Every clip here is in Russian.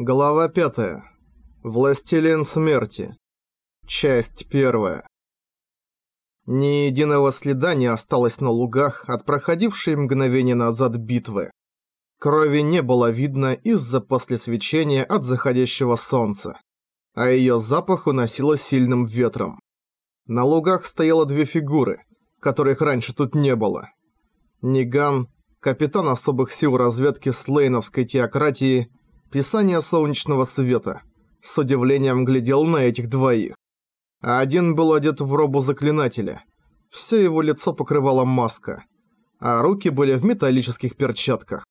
Глава 5. Властелин смерти. Часть 1. Ни единого следа не осталось на лугах от проходившей мгновение назад битвы. Крови не было видно из-за послесвечения от заходящего солнца, а её запах уносило сильным ветром. На лугах стояло две фигуры, которых раньше тут не было. Ниган, капитан особых сил разведки Слейновской теократии, Писание солнечного света. С удивлением глядел на этих двоих. Один был одет в робу заклинателя. Все его лицо покрывала маска. А руки были в металлических перчатках.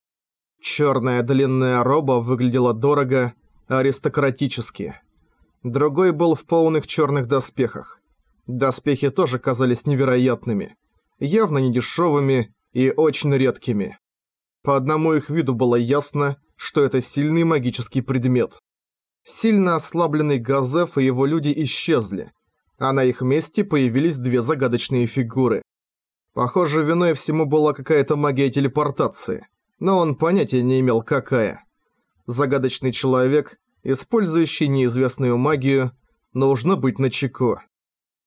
Черная длинная роба выглядела дорого, аристократически. Другой был в полных черных доспехах. Доспехи тоже казались невероятными, явно недешевыми и очень редкими. По одному их виду было ясно, что это сильный магический предмет. Сильно ослабленный Газеф и его люди исчезли, а на их месте появились две загадочные фигуры. Похоже, виной всему была какая-то магия телепортации, но он понятия не имел какая. Загадочный человек, использующий неизвестную магию, нужно быть начеку.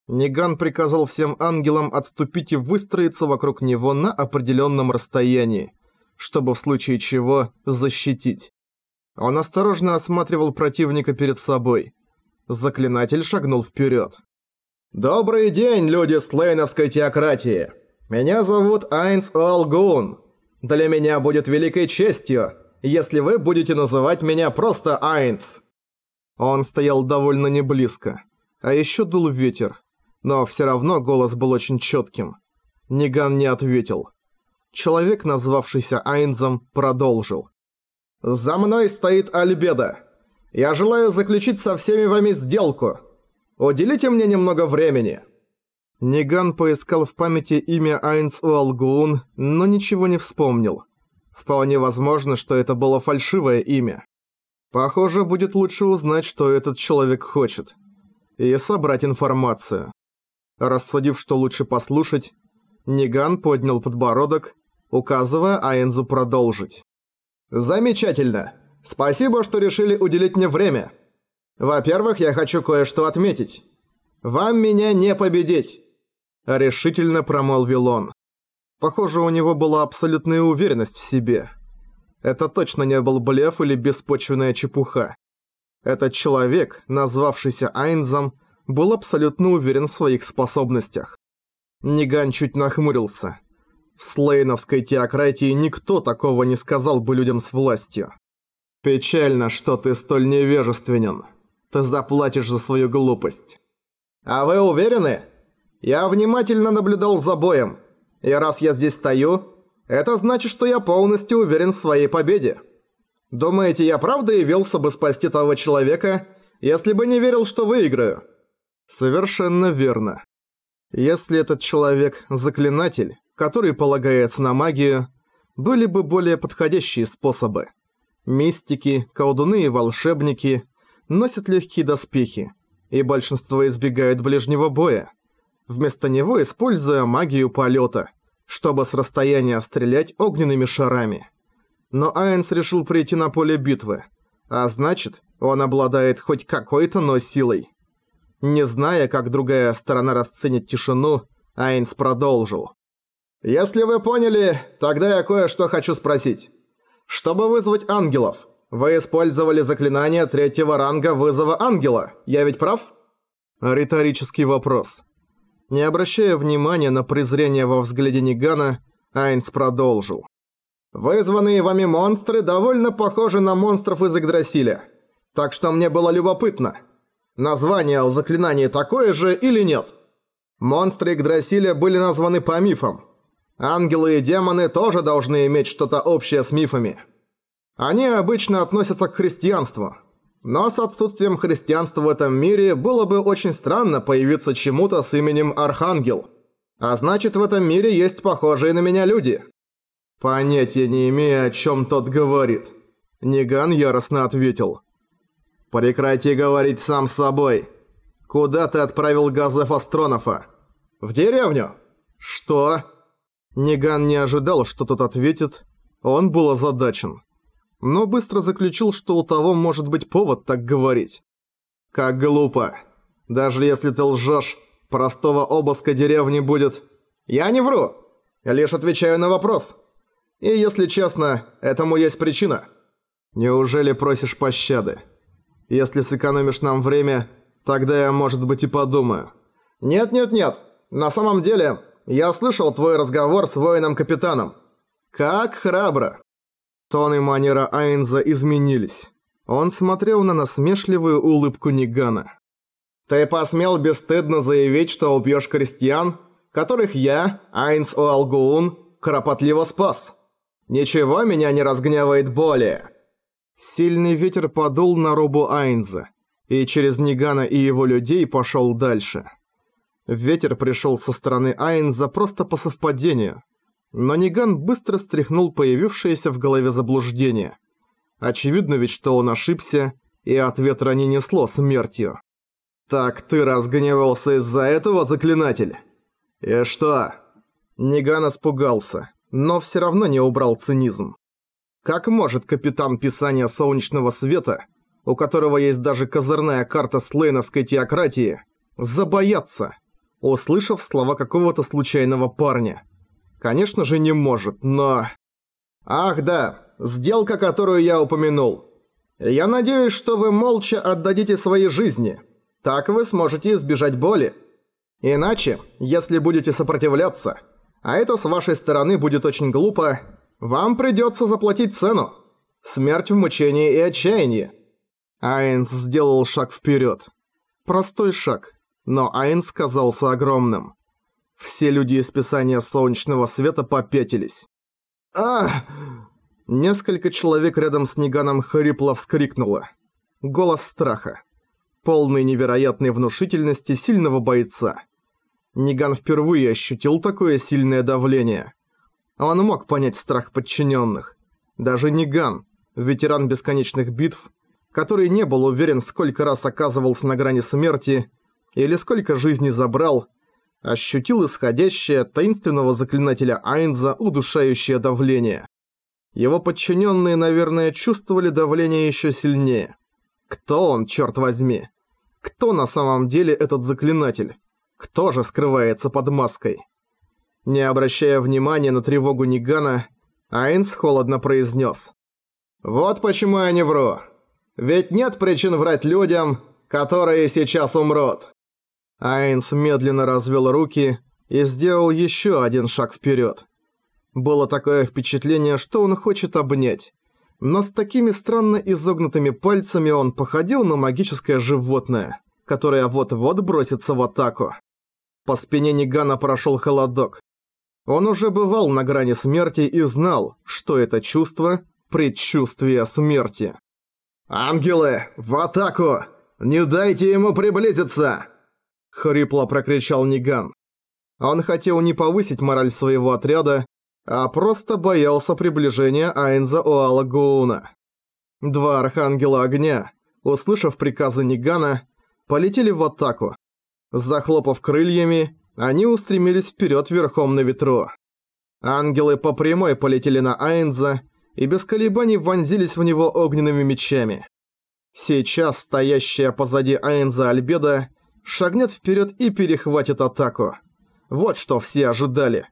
Ниган приказал всем ангелам отступить и выстроиться вокруг него на определенном расстоянии, чтобы в случае чего защитить. Он осторожно осматривал противника перед собой. Заклинатель шагнул вперед. «Добрый день, люди слейновской теократии! Меня зовут Айнс Олгун. Для меня будет великой честью, если вы будете называть меня просто Айнс». Он стоял довольно неблизко, а еще дул ветер, но все равно голос был очень четким. Ниган не ответил. Человек, назвавшийся Айнзом, продолжил. «За мной стоит Альбеда. Я желаю заключить со всеми вами сделку. Уделите мне немного времени». Ниган поискал в памяти имя Айнс Уалгуун, но ничего не вспомнил. Вполне возможно, что это было фальшивое имя. Похоже, будет лучше узнать, что этот человек хочет. И собрать информацию. Рассудив, что лучше послушать, Ниган поднял подбородок указывая Айнзу продолжить. «Замечательно. Спасибо, что решили уделить мне время. Во-первых, я хочу кое-что отметить. Вам меня не победить!» Решительно промолвил он. Похоже, у него была абсолютная уверенность в себе. Это точно не был блеф или беспочвенная чепуха. Этот человек, назвавшийся Айнзом, был абсолютно уверен в своих способностях. Ниган чуть нахмурился. В слейновской теократии никто такого не сказал бы людям с властью. Печально, что ты столь невежественен. Ты заплатишь за свою глупость. А вы уверены? Я внимательно наблюдал за боем. И раз я здесь стою, это значит, что я полностью уверен в своей победе. Думаете, я правда явился бы спасти того человека, если бы не верил, что выиграю? Совершенно верно. Если этот человек – заклинатель, который полагается на магию, были бы более подходящие способы. Мистики, колдуны и волшебники носят легкие доспехи, и большинство избегают ближнего боя, вместо него используя магию полета, чтобы с расстояния стрелять огненными шарами. Но Айнс решил прийти на поле битвы, а значит, он обладает хоть какой-то, но силой. Не зная, как другая сторона расценит тишину, Айнс продолжил. «Если вы поняли, тогда я кое-что хочу спросить. Чтобы вызвать ангелов, вы использовали заклинание третьего ранга вызова ангела, я ведь прав?» Риторический вопрос. Не обращая внимания на презрение во взгляде Нигана, Айнс продолжил. «Вызванные вами монстры довольно похожи на монстров из Игдрасиля, так что мне было любопытно, название у заклинания такое же или нет?» Монстры Игдрасиля были названы по мифам, Ангелы и демоны тоже должны иметь что-то общее с мифами. Они обычно относятся к христианству. Но с отсутствием христианства в этом мире было бы очень странно появиться чему-то с именем Архангел. А значит, в этом мире есть похожие на меня люди. Понятия не имея, о чем тот говорит. Ниган яростно ответил. «Прекрати говорить сам с собой. Куда ты отправил Газеф Астронофа? В деревню? Что?» Ниган не ожидал, что тот ответит. Он был озадачен. но быстро заключил, что у того может быть повод так говорить. «Как глупо. Даже если ты лжешь, простого обыска деревни будет...» «Я не вру. Я лишь отвечаю на вопрос. И если честно, этому есть причина». «Неужели просишь пощады? Если сэкономишь нам время, тогда я, может быть, и подумаю». «Нет-нет-нет. На самом деле, я слышал твой разговор с воином-капитаном. Как храбро!» Тон и манера Айнза изменились. Он смотрел на насмешливую улыбку Нигана. «Ты посмел бесстыдно заявить, что убьёшь крестьян, которых я, Айнс Оалгуун, кропотливо спас. Ничего меня не разгневает более». Сильный ветер подул на робу Айнза, и через Нигана и его людей пошёл дальше. Ветер пришел со стороны Айнза просто по совпадению. Но Ниган быстро стряхнул появившееся в голове заблуждение. Очевидно ведь, что он ошибся, и от ветра не несло смертью. «Так ты разгневался из-за этого, заклинатель?» «И что?» Ниган испугался, но все равно не убрал цинизм. Как может капитан Писания Солнечного Света, у которого есть даже козырная карта слейновской теократии, забояться, услышав слова какого-то случайного парня. Конечно же не может, но... Ах да, сделка, которую я упомянул. Я надеюсь, что вы молча отдадите свои жизни. Так вы сможете избежать боли. Иначе, если будете сопротивляться, а это с вашей стороны будет очень глупо, вам придется заплатить цену. Смерть в мучении и отчаянии. Айнс сделал шаг вперед. Простой шаг, но Айнс казался огромным. Все люди из Писания Солнечного Света попятились. а Несколько человек рядом с Ниганом хрипло вскрикнуло. Голос страха. Полный невероятной внушительности сильного бойца. Ниган впервые ощутил такое сильное давление. Он мог понять страх подчиненных. Даже Ниган, ветеран бесконечных битв, который не был уверен, сколько раз оказывался на грани смерти, или сколько жизней забрал, ощутил исходящее таинственного заклинателя Айнза удушающее давление. Его подчиненные, наверное, чувствовали давление еще сильнее. Кто он, черт возьми? Кто на самом деле этот заклинатель? Кто же скрывается под маской? Не обращая внимания на тревогу Нигана, Айнс холодно произнес. «Вот почему я не вру. Ведь нет причин врать людям, которые сейчас умрут». Айнс медленно развел руки и сделал еще один шаг вперед. Было такое впечатление, что он хочет обнять. Но с такими странно изогнутыми пальцами он походил на магическое животное, которое вот-вот бросится в атаку. По спине Нигана прошел холодок. Он уже бывал на грани смерти и знал, что это чувство – предчувствие смерти. «Ангелы, в атаку! Не дайте ему приблизиться!» – хрипло прокричал Ниган. Он хотел не повысить мораль своего отряда, а просто боялся приближения Айнза Оала Гоуна. Два Архангела Огня, услышав приказы Нигана, полетели в атаку. Захлопав крыльями, они устремились вперед верхом на ветру. Ангелы по прямой полетели на Айнза и без колебаний вонзились в него огненными мечами. Сейчас стоящая позади Айнза Альбеда шагнет вперед и перехватит атаку. Вот что все ожидали.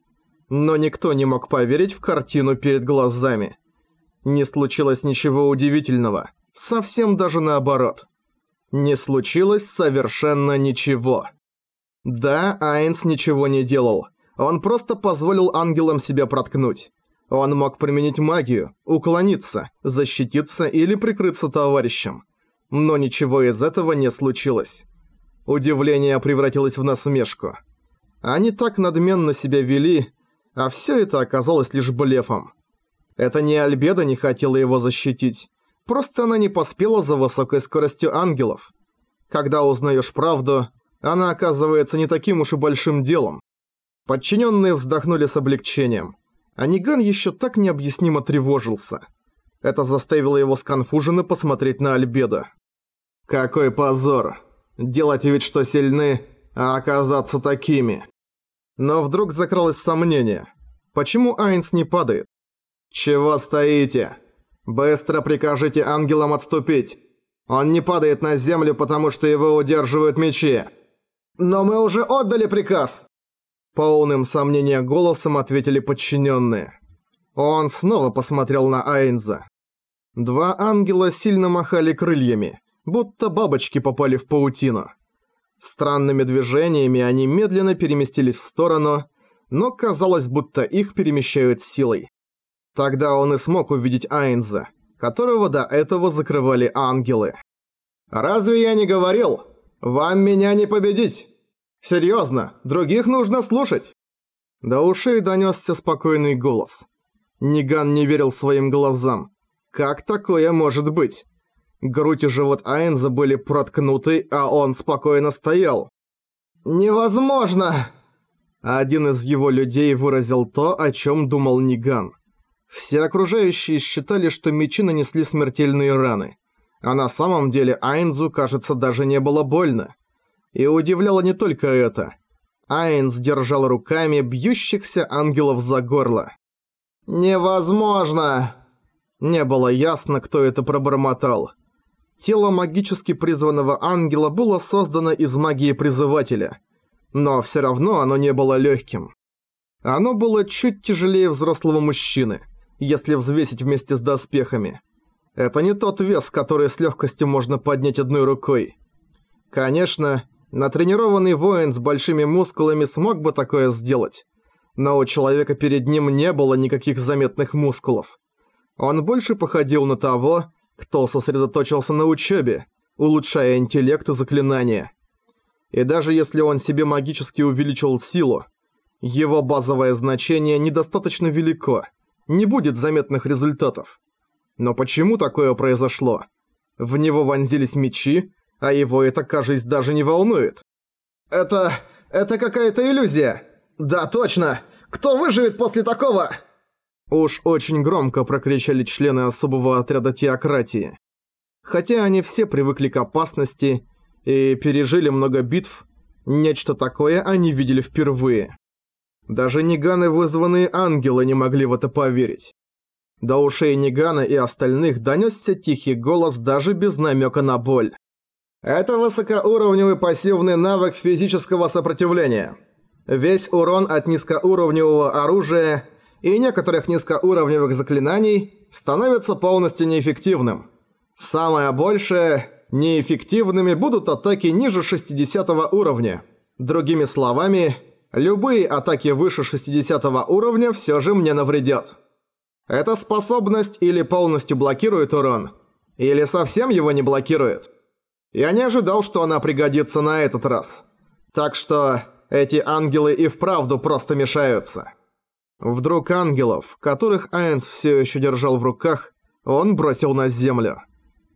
Но никто не мог поверить в картину перед глазами. Не случилось ничего удивительного. Совсем даже наоборот. Не случилось совершенно ничего. Да, Айнс ничего не делал. Он просто позволил ангелам себя проткнуть. Он мог применить магию, уклониться, защититься или прикрыться товарищем. Но ничего из этого не случилось. Удивление превратилось в насмешку. Они так надменно себя вели, а все это оказалось лишь блефом. Это не Альбеда не хотела его защитить, просто она не поспела за высокой скоростью ангелов. Когда узнаешь правду, она оказывается не таким уж и большим делом. Подчиненные вздохнули с облегчением. А Ниган еще так необъяснимо тревожился. Это заставило его сконфуженно посмотреть на Альбеда. «Какой позор!» Делать вид, что сильны, а оказаться такими. Но вдруг закралось сомнение. Почему Айнс не падает? «Чего стоите? Быстро прикажите ангелам отступить. Он не падает на землю, потому что его удерживают мечи. Но мы уже отдали приказ. Полным сомнения голосом ответили подчиненные. Он снова посмотрел на Айнза. Два ангела сильно махали крыльями, будто бабочки попали в паутину. Странными движениями они медленно переместились в сторону, но казалось, будто их перемещают силой. Тогда он и смог увидеть Айнза, которого до этого закрывали ангелы. «Разве я не говорил? Вам меня не победить! Серьезно, других нужно слушать!» До ушей донесся спокойный голос. Ниган не верил своим глазам. Как такое может быть? Грудь и живот Айнза были проткнуты, а он спокойно стоял. «Невозможно!» Один из его людей выразил то, о чем думал Ниган. Все окружающие считали, что мечи нанесли смертельные раны. А на самом деле Айнзу, кажется, даже не было больно. И удивляло не только это. Айнз держал руками бьющихся ангелов за горло. «Невозможно!» Не было ясно, кто это пробормотал. Тело магически призванного ангела было создано из магии призывателя. Но всё равно оно не было лёгким. Оно было чуть тяжелее взрослого мужчины, если взвесить вместе с доспехами. Это не тот вес, который с лёгкостью можно поднять одной рукой. Конечно, натренированный воин с большими мускулами смог бы такое сделать. Но у человека перед ним не было никаких заметных мускулов. Он больше походил на того, кто сосредоточился на учебе, улучшая интеллект и заклинания. И даже если он себе магически увеличил силу, его базовое значение недостаточно велико, не будет заметных результатов. Но почему такое произошло? В него вонзились мечи, а его это, кажется, даже не волнует. «Это... это какая-то иллюзия! Да, точно! Кто выживет после такого?» Уж очень громко прокричали члены особого отряда теократии. Хотя они все привыкли к опасности и пережили много битв, нечто такое они видели впервые. Даже Ниганы, вызванные ангелы, не могли в это поверить. До ушей Нигана и остальных донёсся тихий голос даже без намека на боль. Это высокоуровневый пассивный навык физического сопротивления. Весь урон от низкоуровневого оружия – и некоторых низкоуровневых заклинаний становится полностью неэффективным. Самое большее – неэффективными будут атаки ниже 60 уровня. Другими словами, любые атаки выше 60 уровня все же мне навредят. Эта способность или полностью блокирует урон, или совсем его не блокирует. Я не ожидал, что она пригодится на этот раз. Так что эти ангелы и вправду просто мешаются. Вдруг ангелов, которых Айнс все еще держал в руках, он бросил на землю.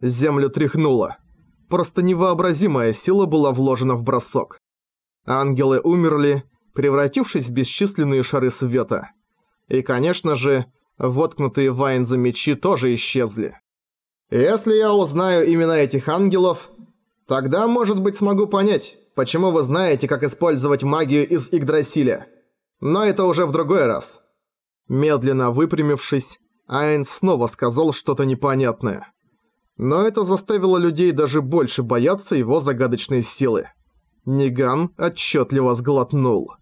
Землю тряхнуло. Просто невообразимая сила была вложена в бросок. Ангелы умерли, превратившись в бесчисленные шары света. И, конечно же, воткнутые в Айнза мечи тоже исчезли. Если я узнаю имена этих ангелов, тогда, может быть, смогу понять, почему вы знаете, как использовать магию из Игдрасиля. Но это уже в другой раз. Медленно выпрямившись, Айнс снова сказал что-то непонятное. Но это заставило людей даже больше бояться его загадочной силы. Ниган отчетливо сглотнул.